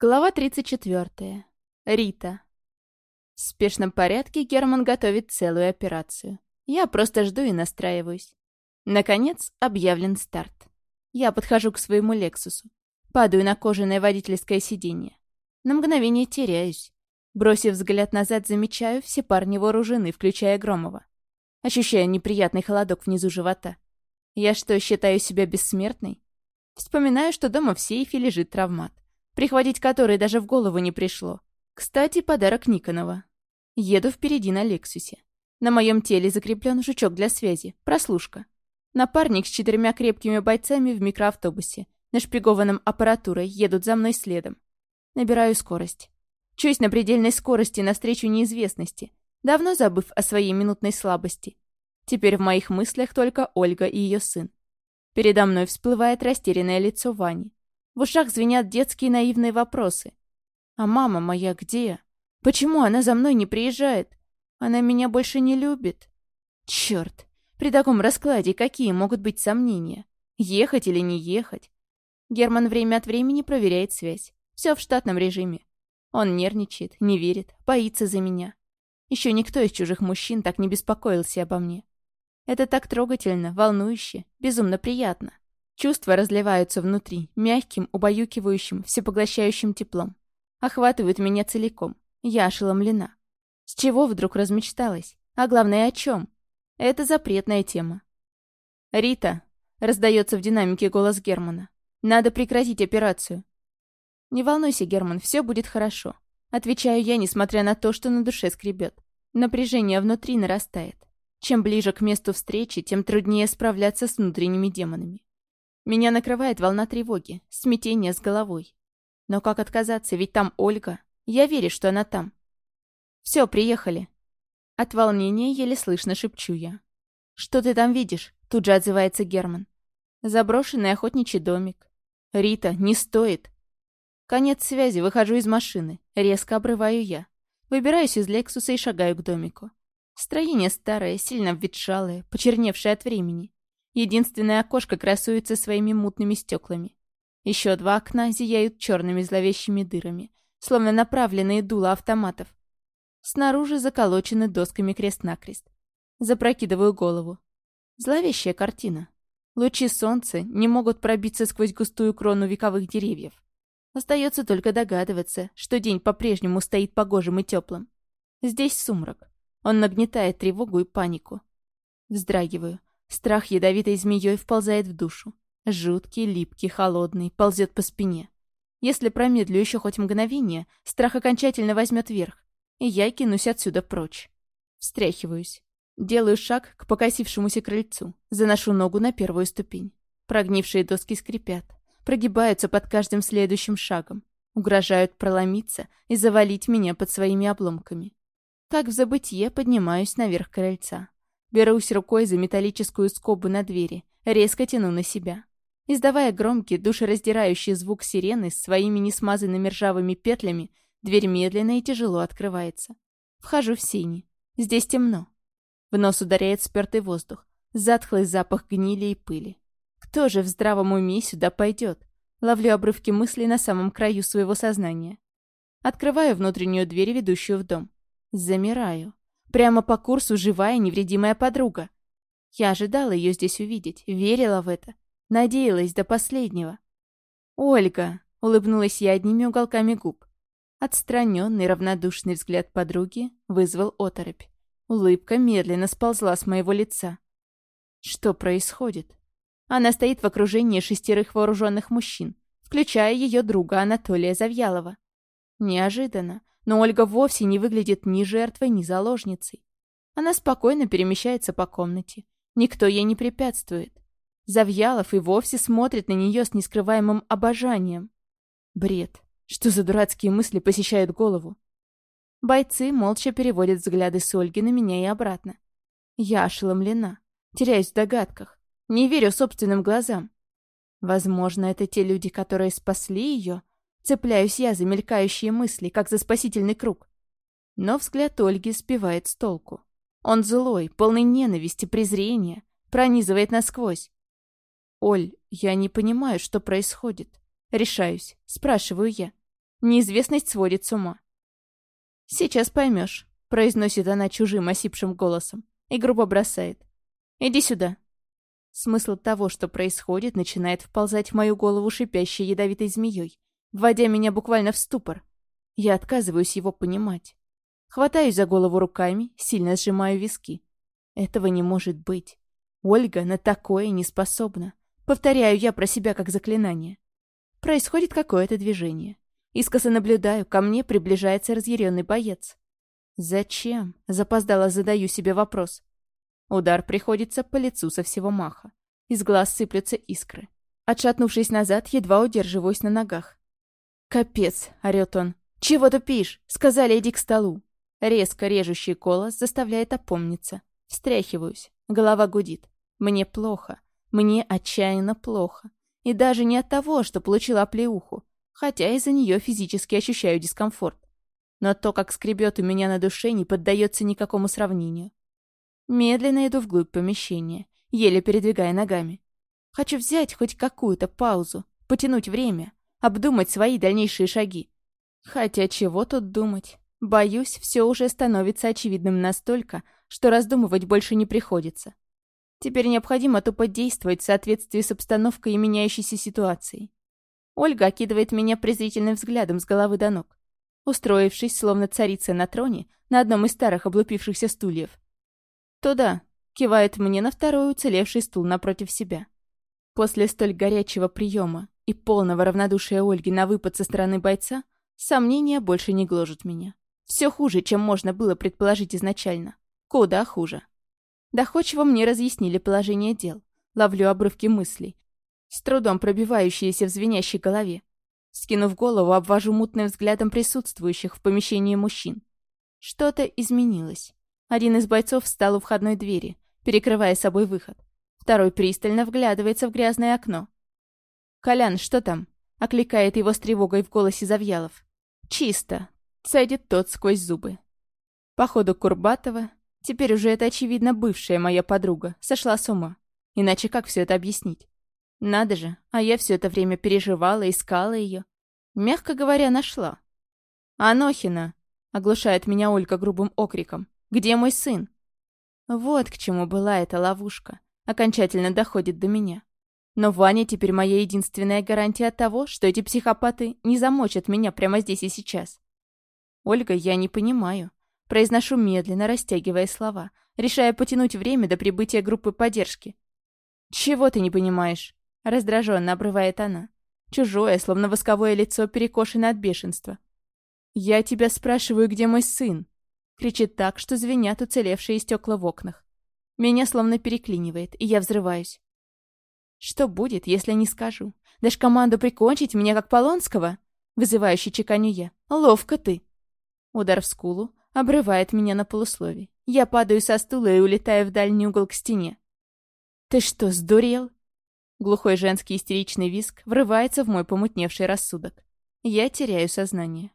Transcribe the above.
Глава 34. Рита. В спешном порядке Герман готовит целую операцию. Я просто жду и настраиваюсь. Наконец, объявлен старт. Я подхожу к своему «Лексусу». Падаю на кожаное водительское сиденье. На мгновение теряюсь. Бросив взгляд назад, замечаю, все парни вооружены, включая Громова. Ощущаю неприятный холодок внизу живота. Я что, считаю себя бессмертной? Вспоминаю, что дома в сейфе лежит травмат прихватить который даже в голову не пришло. Кстати, подарок Никонова. Еду впереди на Лексусе. На моем теле закреплен жучок для связи, прослушка. Напарник с четырьмя крепкими бойцами в микроавтобусе, нашпигованном аппаратурой, едут за мной следом. Набираю скорость. Чусь на предельной скорости навстречу неизвестности, давно забыв о своей минутной слабости. Теперь в моих мыслях только Ольга и ее сын. Передо мной всплывает растерянное лицо Вани. В ушах звенят детские наивные вопросы. «А мама моя где? Почему она за мной не приезжает? Она меня больше не любит?» Черт! При таком раскладе какие могут быть сомнения? Ехать или не ехать? Герман время от времени проверяет связь. Все в штатном режиме. Он нервничает, не верит, боится за меня. Еще никто из чужих мужчин так не беспокоился обо мне. Это так трогательно, волнующе, безумно приятно. Чувства разливаются внутри, мягким, убаюкивающим, всепоглощающим теплом. Охватывают меня целиком. Я ошеломлена. С чего вдруг размечталась? А главное, о чем? Это запретная тема. «Рита!» — раздается в динамике голос Германа. «Надо прекратить операцию». «Не волнуйся, Герман, все будет хорошо». Отвечаю я, несмотря на то, что на душе скребет. Напряжение внутри нарастает. Чем ближе к месту встречи, тем труднее справляться с внутренними демонами. Меня накрывает волна тревоги, смятение с головой. Но как отказаться, ведь там Ольга. Я верю, что она там. Все, приехали. От волнения еле слышно шепчу я. «Что ты там видишь?» Тут же отзывается Герман. Заброшенный охотничий домик. «Рита, не стоит!» Конец связи, выхожу из машины. Резко обрываю я. Выбираюсь из Лексуса и шагаю к домику. Строение старое, сильно обветшалое, почерневшее от времени. Единственное окошко красуется своими мутными стеклами. Еще два окна зияют черными зловещими дырами, словно направленные дула автоматов. Снаружи заколочены досками крест-накрест. Запрокидываю голову. Зловещая картина. Лучи солнца не могут пробиться сквозь густую крону вековых деревьев. Остается только догадываться, что день по-прежнему стоит погожим и теплым. Здесь сумрак. Он нагнетает тревогу и панику. Вздрагиваю. Страх ядовитой змеей вползает в душу. Жуткий, липкий, холодный, ползет по спине. Если промедлю еще хоть мгновение, страх окончательно возьмет верх, и я кинусь отсюда прочь. Встряхиваюсь. Делаю шаг к покосившемуся крыльцу, заношу ногу на первую ступень. Прогнившие доски скрипят, прогибаются под каждым следующим шагом, угрожают проломиться и завалить меня под своими обломками. Как в забытье поднимаюсь наверх крыльца. Берусь рукой за металлическую скобу на двери, резко тяну на себя. Издавая громкий, душераздирающий звук сирены с своими несмазанными ржавыми петлями, дверь медленно и тяжело открывается. Вхожу в синий. Здесь темно. В нос ударяет спертый воздух, затхлый запах гнили и пыли. Кто же в здравом уме сюда пойдет? Ловлю обрывки мыслей на самом краю своего сознания. Открываю внутреннюю дверь, ведущую в дом. Замираю. Прямо по курсу живая невредимая подруга. Я ожидала ее здесь увидеть, верила в это. Надеялась до последнего. «Ольга!» — улыбнулась я одними уголками губ. Отстраненный, равнодушный взгляд подруги вызвал оторопь. Улыбка медленно сползла с моего лица. Что происходит? Она стоит в окружении шестерых вооруженных мужчин, включая ее друга Анатолия Завьялова. Неожиданно, но Ольга вовсе не выглядит ни жертвой, ни заложницей. Она спокойно перемещается по комнате. Никто ей не препятствует. Завьялов и вовсе смотрит на нее с нескрываемым обожанием. Бред. Что за дурацкие мысли посещают голову? Бойцы молча переводят взгляды с Ольги на меня и обратно. Я ошеломлена. Теряюсь в догадках. Не верю собственным глазам. Возможно, это те люди, которые спасли ее, Цепляюсь я за мелькающие мысли, как за спасительный круг. Но взгляд Ольги сбивает с толку. Он злой, полный ненависти, презрения, пронизывает насквозь. «Оль, я не понимаю, что происходит». Решаюсь, спрашиваю я. Неизвестность сводит с ума. «Сейчас поймешь», — произносит она чужим осипшим голосом и грубо бросает. «Иди сюда». Смысл того, что происходит, начинает вползать в мою голову шипящей ядовитой змеей, вводя меня буквально в ступор. Я отказываюсь его понимать. Хватаюсь за голову руками, сильно сжимаю виски. Этого не может быть. Ольга на такое не способна. Повторяю я про себя как заклинание. Происходит какое-то движение. Искоса наблюдаю, ко мне приближается разъяренный боец. Зачем? Запоздало задаю себе вопрос. Удар приходится по лицу со всего маха. Из глаз сыплются искры. Отшатнувшись назад, едва удерживаюсь на ногах. «Капец!» — орёт он. «Чего тупишь? Сказали, иди к столу!» Резко режущий голос заставляет опомниться. Встряхиваюсь. Голова гудит. Мне плохо. Мне отчаянно плохо. И даже не от того, что получила оплеуху, хотя из-за нее физически ощущаю дискомфорт. Но то, как скребет у меня на душе, не поддается никакому сравнению. Медленно иду вглубь помещения, еле передвигая ногами. Хочу взять хоть какую-то паузу, потянуть время, обдумать свои дальнейшие шаги. Хотя чего тут думать? Боюсь, все уже становится очевидным настолько, что раздумывать больше не приходится. Теперь необходимо тупо действовать в соответствии с обстановкой и меняющейся ситуацией. Ольга окидывает меня презрительным взглядом с головы до ног, устроившись, словно царица на троне, на одном из старых облупившихся стульев. «Туда», — кивает мне на второй уцелевший стул напротив себя. После столь горячего приема и полного равнодушия Ольги на выпад со стороны бойца, сомнения больше не гложат меня. Все хуже, чем можно было предположить изначально. Куда хуже. Доходчиво мне разъяснили положение дел. Ловлю обрывки мыслей, с трудом пробивающиеся в звенящей голове. Скинув голову, обвожу мутным взглядом присутствующих в помещении мужчин. Что-то изменилось. Один из бойцов встал у входной двери, перекрывая собой выход. Второй пристально вглядывается в грязное окно. «Колян, что там?» — окликает его с тревогой в голосе Завьялов. «Чисто», — цедит тот сквозь зубы. Походу Курбатова Теперь уже это, очевидно, бывшая моя подруга. Сошла с ума. Иначе как все это объяснить? Надо же, а я все это время переживала, искала ее. Мягко говоря, нашла. «Анохина!» — оглушает меня Ольга грубым окриком. «Где мой сын?» Вот к чему была эта ловушка. Окончательно доходит до меня. Но Ваня теперь моя единственная гарантия того, что эти психопаты не замочат меня прямо здесь и сейчас. Ольга, я не понимаю. Произношу медленно, растягивая слова, решая потянуть время до прибытия группы поддержки. «Чего ты не понимаешь?» — раздраженно обрывает она. Чужое, словно восковое лицо, перекошено от бешенства. «Я тебя спрашиваю, где мой сын?» Кричит так, что звенят уцелевшие стекла в окнах. Меня словно переклинивает, и я взрываюсь. Что будет, если не скажу? Дашь команду прикончить меня, как Полонского? Вызывающий чеканю я. Ловко ты. Удар в скулу, Обрывает меня на полуслове. Я падаю со стула и улетаю в дальний угол к стене. «Ты что, сдурел?» Глухой женский истеричный виск врывается в мой помутневший рассудок. Я теряю сознание.